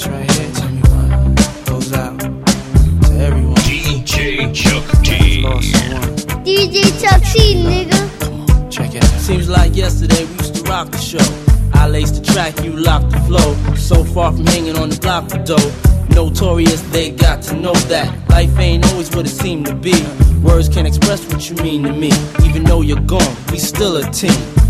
this right here, tell me. Goes out to everyone. DJ Chuck DJ Chuck T, nigga. Come on, check it out. Seems like yesterday we used to rock the show. I laced the track, you locked the flow. So far from hanging on the block for dough. Notorious, they got to know that life ain't always what it seemed to be. Words can't express what you mean to me. Even though you're gone, we still a team.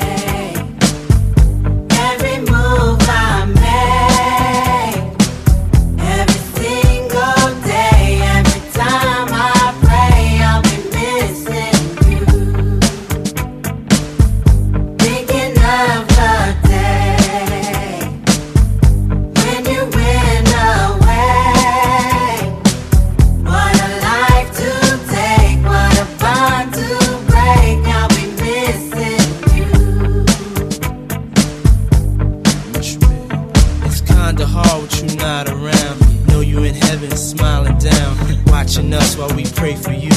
Heaven smiling down, watching us while we pray for you.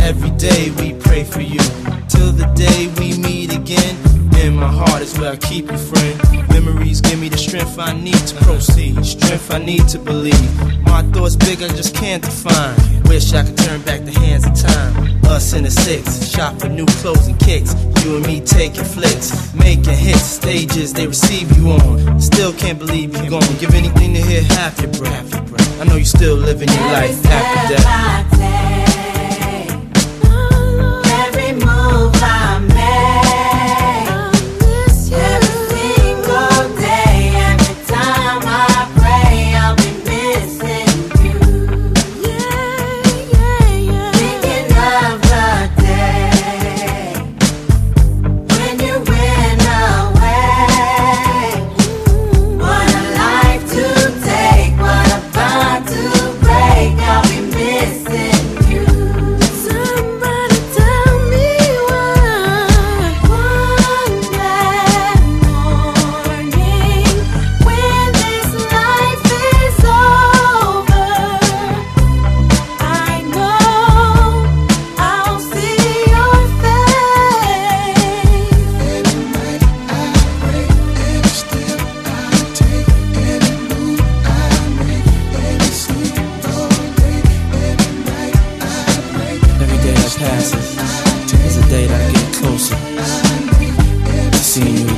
Every day we pray for you, till the day we meet again. In my heart is where I keep you, friend. Memories give me the strength I need to proceed, strength I need to believe. My thoughts big, I just can't define. Wish I could turn back the hands of time. Us in the six, shop for new clothes and kicks. You and me taking flicks, making hits, stages they receive you on. Still can't believe you're gone. Give anything to hear half your breath. I know you still living your life after death.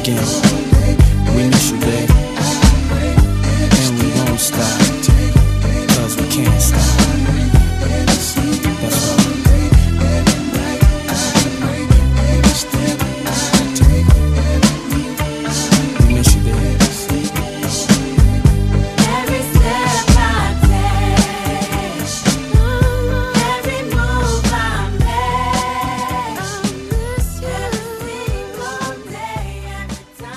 Again.